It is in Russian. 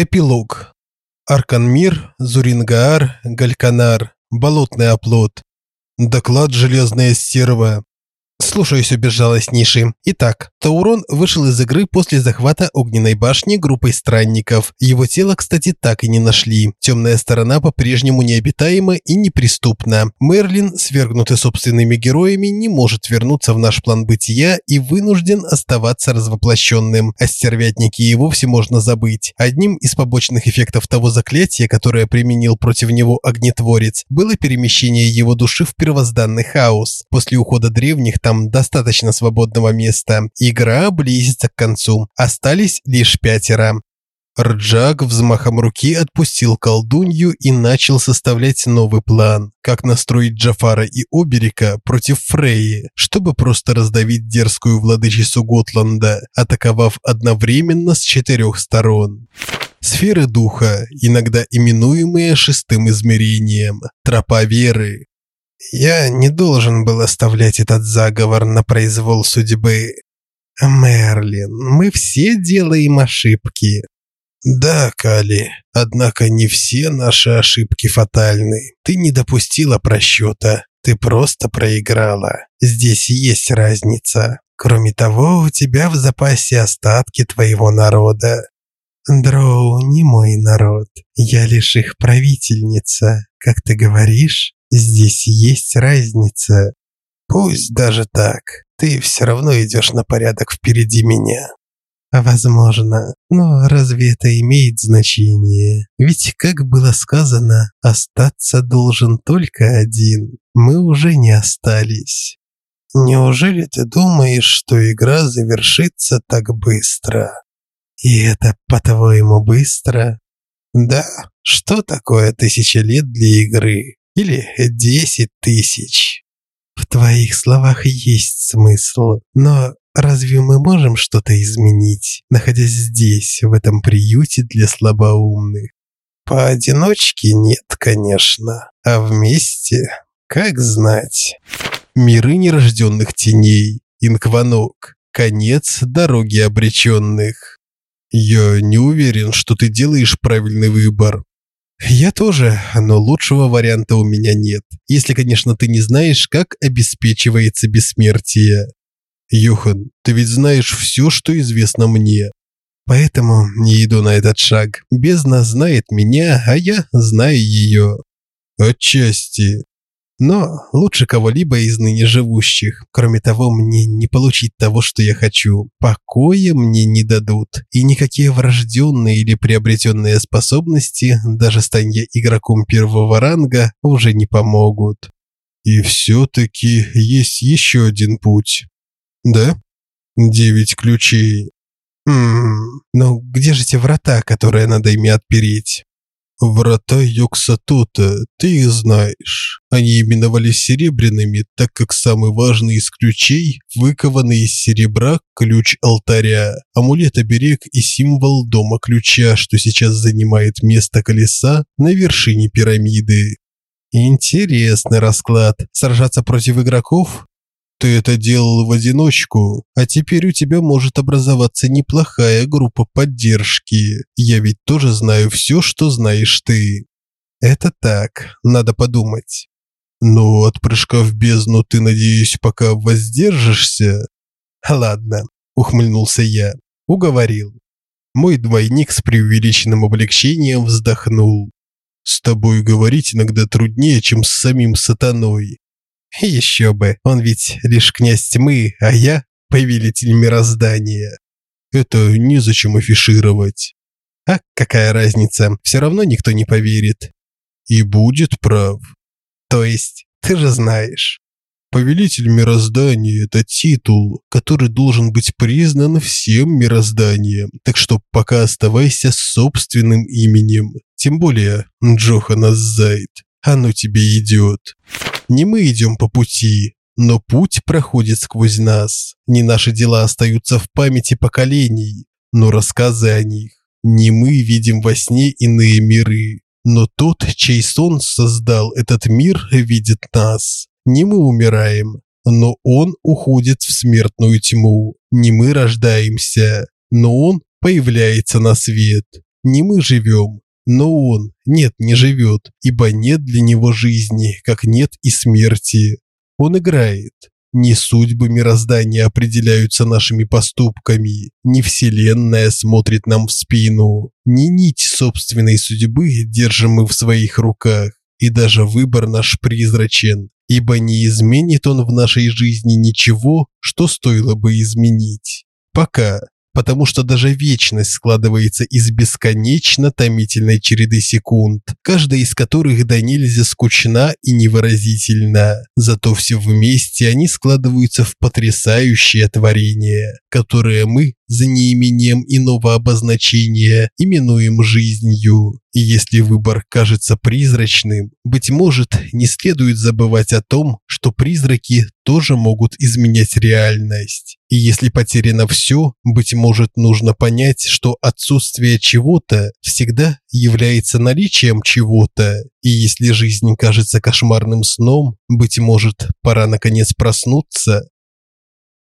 Эпилог. Арканмир, Зурингаар, Гальканар, Болотный оплот. Доклад «Железная стерва». Слушаюсь, безжалостнейший. Итак, Таурон вышел из игры после захвата огненной башни группой странников. Его тело, кстати, так и не нашли. Темная сторона по-прежнему необитаема и неприступна. Мерлин, свергнутый собственными героями, не может вернуться в наш план бытия и вынужден оставаться развоплощенным. О стервятнике и вовсе можно забыть. Одним из побочных эффектов того заклятия, которое применил против него огнетворец, было перемещение его души в первозданный хаос. После ухода древних там достаточно свободного места. Игра близится к концу. Остались лишь пятеро. Рджак взмахом руки отпустил колдунью и начал составлять новый план, как настроить Джафара и Оберика против Фрейи, чтобы просто раздавить дерзкую владычицу Готланда, атаковав одновременно с четырех сторон. Сферы духа, иногда именуемые шестым измерением, тропа веры, я не должен был оставлять этот заговор на произвол судьбы. Мерлин, мы все делаем ошибки. Да, Кали, однако не все наши ошибки фатальны. Ты не допустила просчета, ты просто проиграла. Здесь есть разница. Кроме того, у тебя в запасе остатки твоего народа. Дроу не мой народ, я лишь их правительница, как ты говоришь. Здесь есть разница. Пусть даже так. Ты все равно идешь на порядок впереди меня. Возможно, но разве это имеет значение? Ведь, как было сказано, остаться должен только один. Мы уже не остались. Неужели ты думаешь, что игра завершится так быстро? И это, по-твоему, быстро? Да, что такое тысяча лет для игры? Или десять тысяч. В твоих словах есть смысл, но разве мы можем что-то изменить, находясь здесь, в этом приюте для слабоумных? Поодиночке нет, конечно, а вместе, как знать. Миры нерожденных теней, Инкванок, конец дороги обреченных. Я не уверен, что ты делаешь правильный выбор, я тоже, но лучшего варианта у меня нет. Если, конечно, ты не знаешь, как обеспечивается бессмертие. Юхан, ты ведь знаешь все, что известно мне. Поэтому не иду на этот шаг. Бездна знает меня, а я знаю ее. Отчасти. Но лучше кого-либо из ныне живущих. Кроме того, мне не получить того, что я хочу. Покоя мне не дадут. И никакие врожденные или приобретенные способности, даже стань я игроком первого ранга, уже не помогут. И все-таки есть еще один путь. Да? Девять ключей. Хм, но где же те врата, которые надо ими отпереть? Врата Йоксатота, ты их знаешь. Они именовались серебряными, так как самый важный из ключей, выкованный из серебра ключ алтаря, амулет-оберег и символ дома ключа, что сейчас занимает место колеса на вершине пирамиды. Интересный расклад. Сражаться против игроков? Ты это делал в одиночку, а теперь у тебя может образоваться неплохая группа поддержки. Я ведь тоже знаю все, что знаешь ты. Это так, надо подумать. Но от прыжка в бездну ты, надеюсь, пока воздержишься? Ладно, ухмыльнулся я. Уговорил. Мой двойник с преувеличенным облегчением вздохнул. С тобой говорить иногда труднее, чем с самим сатаной. Еще бы, он ведь лишь князь тьмы, а я повелитель мироздания. Это незачем афишировать. А какая разница, все равно никто не поверит. И будет прав. То есть, ты же знаешь. Повелитель мироздания – это титул, который должен быть признан всем мирозданием. Так что пока оставайся собственным именем. Тем более Джоханас Зайд. Оно тебе идет. Не мы идем по пути, но путь проходит сквозь нас. Не наши дела остаются в памяти поколений, но рассказы о них. Не мы видим во сне иные миры, но тот, чей сон создал этот мир, видит нас. Не мы умираем, но он уходит в смертную тьму. Не мы рождаемся, но он появляется на свет. не мы живем, но он, нет, не живет, ибо нет для него жизни, как нет и смерти. Он играет. Не судьбы мироздания определяются нашими поступками, не вселенная смотрит нам в спину, не нить собственной судьбы держим мы в своих руках, и даже выбор наш призрачен, ибо не изменит он в нашей жизни ничего, что стоило бы изменить. Пока потому что даже вечность складывается из бесконечно томительной череды секунд, каждая из которых до нельзя скучна и невыразительна. Зато все вместе они складываются в потрясающее творение, которое мы за неимением иного обозначения именуем жизнью. И если выбор кажется призрачным, быть может, не следует забывать о том, что призраки тоже могут изменять реальность. И если потеряно все, быть может, нужно понять, что отсутствие чего-то всегда является наличием чего-то. И если жизнь кажется кошмарным сном, быть может, пора наконец проснуться